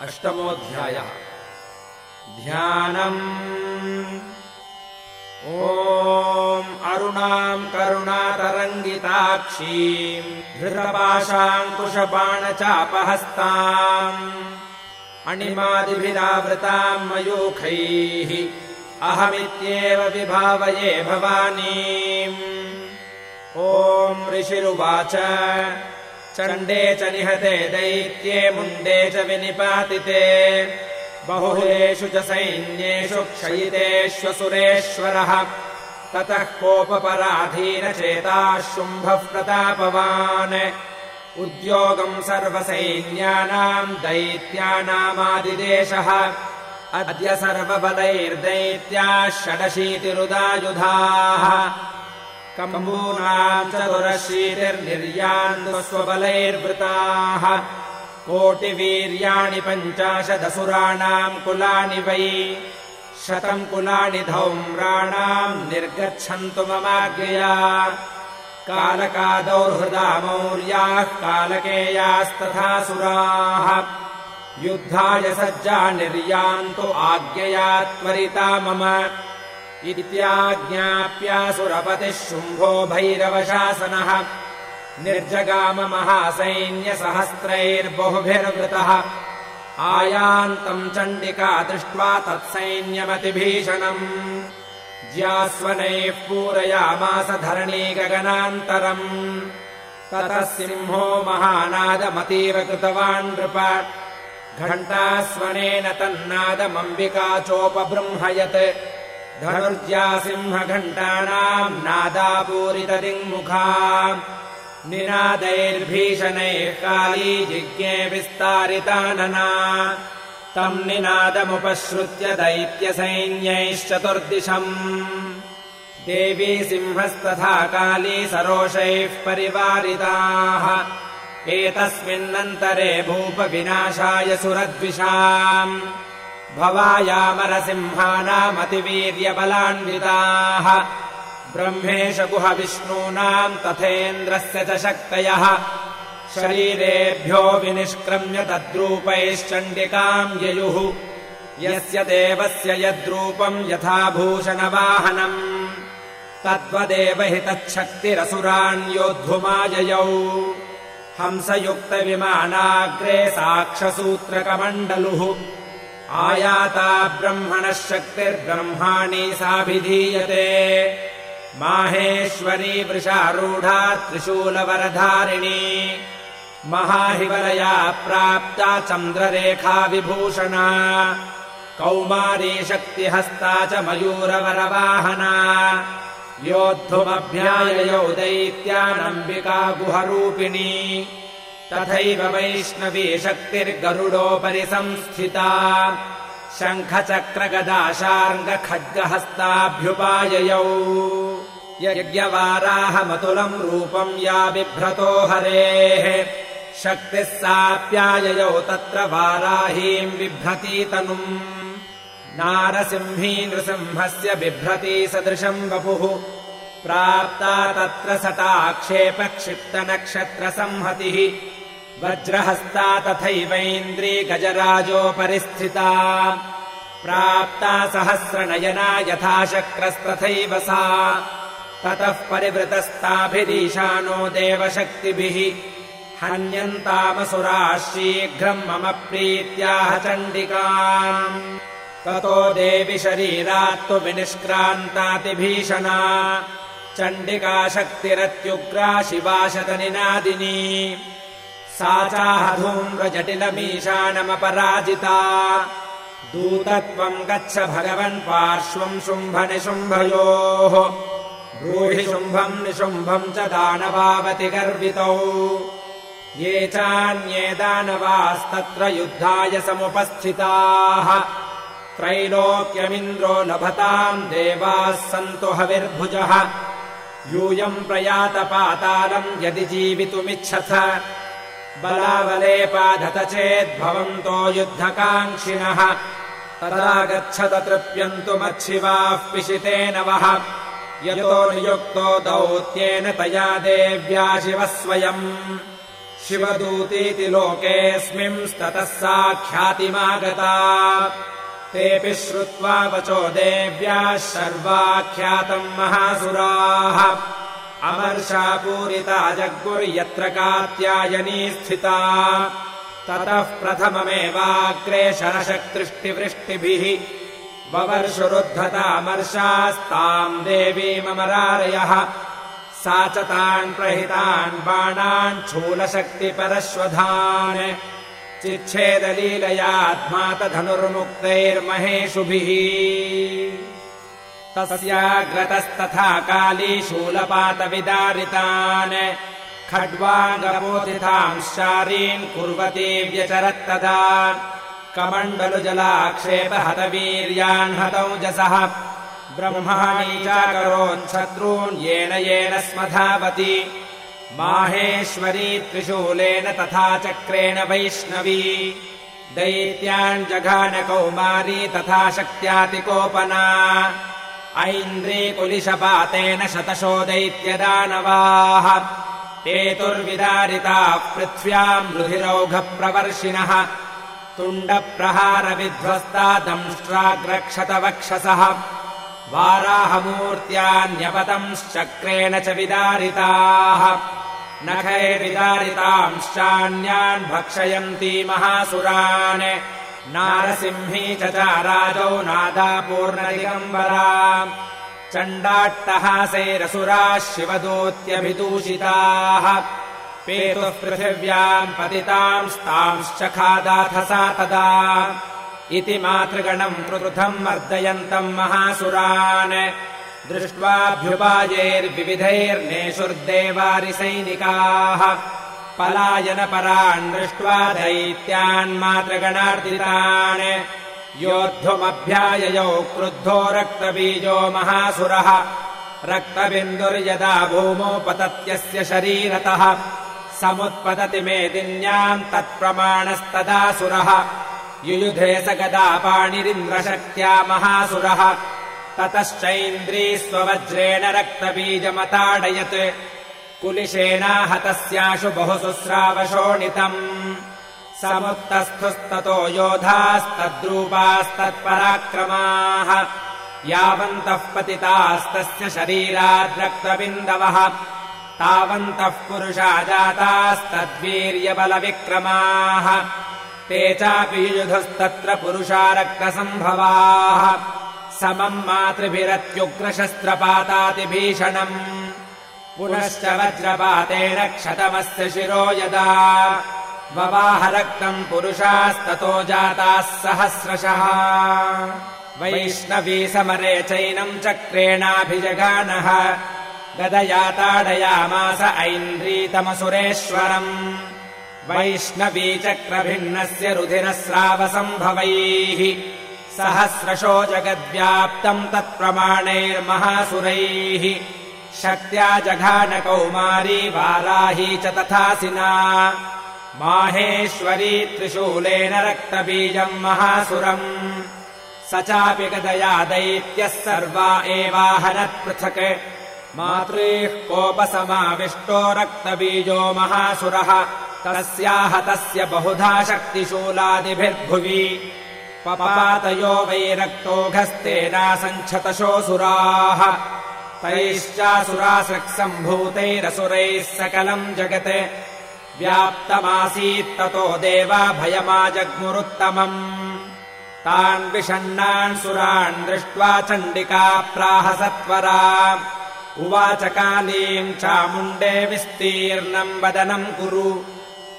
अष्टमोऽध्यायः। ध्यानम्। ओम् अरुणाम् करुणातरङ्गिताक्षीम् धृतपाशाङ्कुशबाणचापहस्ताम्। अणिमादिभिरावृताम् मयूखैः। अहमित्येव विभावये भवानीम्। ॐ ऋषिरुवाच चण्डे च निहते दैत्ये मुण्डे च विनिपातिते बहुलेषु च सैन्येषु क्षयितेष्वसुरेश्वरः ततः कोपपराधीनचेताः शुम्भः प्रतापवान्। उद्योगम् सर्वसैन्यानाम् दैत्यानामादिदेशः। अद्य सर्वबलैर्दैत्याः षडशीतिरुदायुधाः कम्बूनाम् चतुरशीतिर्निर्यान्वस्वबलैर्वृताः कोटिवीर्याणि पञ्चाशदसुराणाम् कुलानि वै। शतम् कुलानि धौम्राणाम् निर्गच्छन्तु ममाज्ञया। कालकादौर्हृदा मौर्याः कालकेयास्तथासुराः युद्धाय सज्जा निर्यान्तु आज्ञया त्वरिता मम इत्याज्ञाप्यासुरपतिः शुम्भो भैरवशासनः। निर्जगाममहासैन्यसहस्रैर्बहुभिर्वृतः आयान्तम् चण्डिका दृष्ट्वा तत्सैन्यमतिभीषणम्। ज्यास्वनैः पूरयामास धरणी गगनान्तरम् ततः सिंहो महानादमतीव कृतवान् नृप। घण्टास्वनेन तन्नादमम्बिका चोपबृंहयत् धनुर्ज्या सिंहघण्टानाम् नादापूरितदिङ्मुखा निनादैर्भीषणैः काली जिज्ञे विस्तारितानना। तम् निनादमुपश्रुत्य दैत्यसैन्यैश्चतुर्दिशम्। देवी सिंहस्तथा काली सरोषैः परिवारिताः। एतस्मिन्नन्तरे भूपविनाशाय सुरद्विषाम् भवायामरसिंहानामतिवीर्यबलान्विताः। ब्रह्मेश गुहविष्णूनाम् तथेन्द्रस्य च शक्तयः। शरीरेभ्यो विनिष्क्रम्य तद्रूपैश्चण्डिकाम् ययुः। यस्य देवस्य यद्रूपम् यथाभूषणवाहनम्। तद्वदेव हि तच्छक्तिरसुरान्योद्धुमाययौ हंसयुक्तविमानाग्रे साक्षसूत्रकमण्डलुः आयाता ब्रह्मणः शक्तिर्ब्रह्माणि साभिधीयते। माहेश्वरी वृषारूढा त्रिशूलवरधारिणी। महाहिवलया प्राप्ता चन्द्ररेखा विभूषणा। कौमारी शक्तिहस्ता च मयूरवरवाहना। योद्धुमभ्याययौ दैत्यानम्बिका गुहरूपिणी तथैव वैष्णवी शक्तिर्गरुडोपरि संस्थिता शङ्खचक्रगदाशार्ङ्गखड्गहस्ताभ्युपाययौ। यज्ञवाराहमतुलम् रूपम् या बिभ्रतो हरेः। शक्तिः साप्याययौ तत्र वाराहीम् बिभ्रतीतनुम् नारसिंही नृसिंहस्य बिभ्रती सदृशम् वपुः। प्राप्ता तत्र सटाक्षेपक्षिप्तनक्षत्रसंहतिः वज्रहस्ता तथैवैन्द्री गजराजोपरि स्थिता प्राप्ता सहस्रनयना यथाशक्रस्तथैव सा। ततः परिवृतस्ताभिरीशानो देवशक्तिभिः। हन्यन्तामसुराः शीघ्रम् मम प्रीत्याह चण्डिकाम्। ततो देवि शरीरात्तु विनिष्क्रान्तातिभीषणा। चण्डिका शक्तिरत्युग्रा शिवाशतनिनादिनी सा चाहधूम्रजटिलमीशानमपराजिता दूतत्वम् गच्छ भगवन् पार्श्वम् शुम्भनिशुम्भयोः। ब्रूहि शुम्भम् निशुम्भम् च दानवावति गर्वितौ ये चान्ये दानवास्तत्र युद्धाय समुपस्थिताः। त्रैलोक्यमिन्द्रो लभताम् देवाः सन्तु हविर्भुजः। यूयम् प्रयातपातालम् यदि जीवितुमिच्छथ बलावलेपाधत चेद्भवन्तो युद्धकाङ्क्षिणः। तदा गच्छत तृप्यन्तु मच्छिवाः पिशितेन वः। यतो नियुक्तो दौत्येन तया देव्या शिवः स्वयम् शिवदूतीति लोकेऽस्मिंस्ततः सा ख्यातिमागता। तेऽपि श्रुत्वा वचो देव्याः सर्वाख्यातम् महासुराः अमर्षापूरिता जग्गुर्यत्र कात्यायनी स्थिता। ततः प्रथममेवाग्रे शरशक्तृष्टिवृष्टिभिः ववर्षुरुद्धतामर्षास्ताम् देवीममरारयः सा च तान् प्रहितान् बाणान् स्थूलशक्तिपरश्वधान् चिच्छेदलीलयात्मातधनुर्मुक्तैर्महेषुभिः तस्याग्रतस्तथा काली शूलपातविदारितान्। खड्वाङ्गपोथितांशारीन् कुर्वती व्यचरत्तदा। कमण्डलुजलाक्षेपहतवीर्यान् हतौजसः ब्रह्माणी चाकरोच्छत्रून् येन येन स्मधावति। माहेश्वरी त्रिशूलेन तथा चक्रेण वैष्णवी। दैत्यान् जघानकौमारी तथा शक्त्यातिकोपना ऐन्द्रीकुलिशपातेन शतशो दैत्यदानवाः पेतुर्विदारिताः पृथ्व्याम् रुधिरौघप्रवर्षिणः तुण्डप्रहारविध्वस्ता दंष्ट्राग्रक्षतवक्षसः वाराहमूर्त्यान्यपतंश्चक्रेण च विदारिताः। नखैर्विदारितांश्चान्यान् भक्षयन्ती महासुरान् नारसिंही च चाराजौ नादापूर्णदिगम्बरा। चण्डाट्टहासैरसुराः शिवदूत्यभिदूषिताः पेतुः पृथिव्याम् पतितांस्तांश्च खादाथसा तदा। इति मातृगणम् कृतृथम् मर्दयन्तम् महासुरान्। दृष्ट्वाभ्युपायैर्विविधैर्नेषुर्देवारिसैनिकाः पलायनपरान् दृष्ट्वा दैत्यान् मातृगणार्दितान् योद्धुमभ्याययौ क्रुद्धो रक्तबीजो महासुरः। रक्तबिन्दुर्यदा भूमोपतत्यस्य शरीरतः। समुत्पतति मेदिन्याम् तत्प्रमाणस्तदासुरः युयुधे स गदा पाणिरिन्द्रशक्त्या महासुरः। ततश्चैन्द्री स्ववज्रेण रक्तबीजमताडयत् कुलिशेनाहतस्याशु बहुशुस्रावशोणितम् समुत्तस्थुस्ततो योधास्तद्रूपास्तत्पराक्रमाः। यावन्तः पतितास्तस्य शरीराद्रक्तबिन्दवः। तावन्तः पुरुषा जातास्तद्वीर्यबलविक्रमाः। ते चापि युधुस्तत्र पुरुषा रक्तसम्भवाः। समम् मातृभिरत्युग्रशस्त्रपातातिभीषणम् पुनश्च वज्रपातेन क्षतमस्य शिरो यदा। ववाहरक्तम् पुरुषास्ततो जाताः सहस्रशः। वैष्णवी समरे चैनम् चक्रेणाभिजगानः। गदया ताडयामास ऐन्द्रीतमसुरेश्वरम्। वैष्णवी चक्रभिन्नस्य रुधिरस्रावसम्भवैः। सहस्रशो जगद्व्याप्तम् तत्प्रमाणैर्महासुरैः शक्त्या जघानकौमारी वाराही च तथासिना माहेश्वरी त्रिशूलेन रक्तबीजम् महासुरम्। स चापि गदया दैत्यः सर्वा एवाहनत्पृथक् मातृः कोपसमाविष्टो रक्तबीजो महासुरः। तस्याह तस्य बहुधा शक्तिशूलादिभिर्भुवि। पपातयो वै रक्तोघस्तेनासञ्छतशोऽसुराः तैश्चासुरासृक्सम्भूतैरसुरैः सकलम् जगत्। व्याप्तमासीत्ततो देवा भयमाजग्मुरुत्तमम्। तान् विषण्णान् सुरान् दृष्ट्वा चण्डिका प्राहसत्वरा। उवाच कालीम् चामुण्डे विस्तीर्णम् वदनम् कुरु।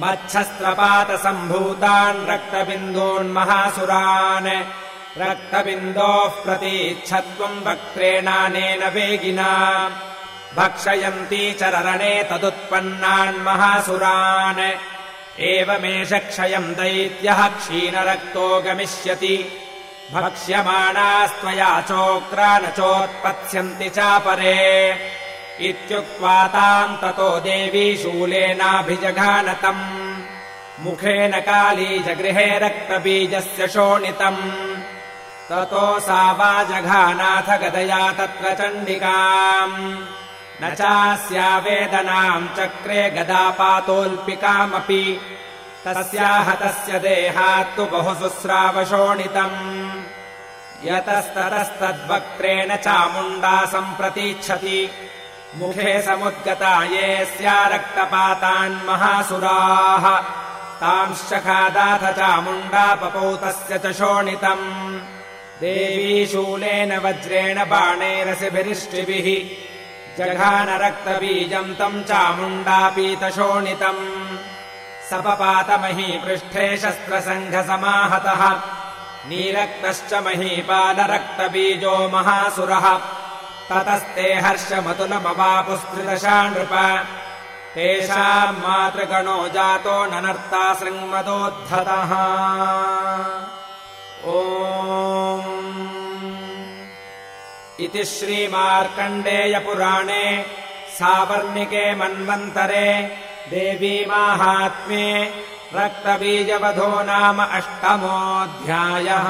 मच्छस्त्रपातसम्भूतान् रक्तबिन्दून्महासुरान् रक्तबिन्दोः प्रतीच्छत्वम् वक्त्रेणानेन वेगिना। भक्षयन्ती चररणे तदुत्पन्नान् महासुरान्। एवमेष क्षयम् दैत्यः क्षीणरक्तो गमिष्यति। भक्ष्यमाणास्त्वया चोक्रा न चोत्पत्स्यन्ति चापरे। इत्युक्त्वा ताम् ततो देवी शूलेनाभिजघानतम्। मुखेन काली जगृहे रक्तबीजस्य शोणितम् ततो सा वा जघानाथ गदया तत्र चण्डिकाम्। न चास्यावेदनाम् चक्रे गदापातोऽल्पिकामपि तस्याहतस्य देहात्तु बहु शुश्रावशोणितम् यतस्ततस्तद्वक्त्रेण चामुण्डा सम्प्रतीच्छति। मुखे समुद्गता ये स्या रक्तपातान्महासुराः तांश्च खादाथ चामुण्डा पपौ तस्य च शोणितम् देवी शूलेन वज्रेण बाणैरसिभिरिष्टिभिः जघानरक्तबीजम् तम् चामुण्डापीतशोणितम् सपपातमही पृष्ठे शस्त्रसङ्घसमाहतः नीरक्तश्च महीपालरक्तबीजो महासुरः ततस्ते हर्षमतुलमवापुस्त्रिदशा नृप तेषाम् मातृगणो जातो ननर्ता सृङ्मदोद्धतः ओ इति श्रीमार्कण्डेयपुराणे सावर्णिके मन्वन्तरे देवीमाहात्म्ये रक्तबीजवधो नाम अष्टमोऽध्यायः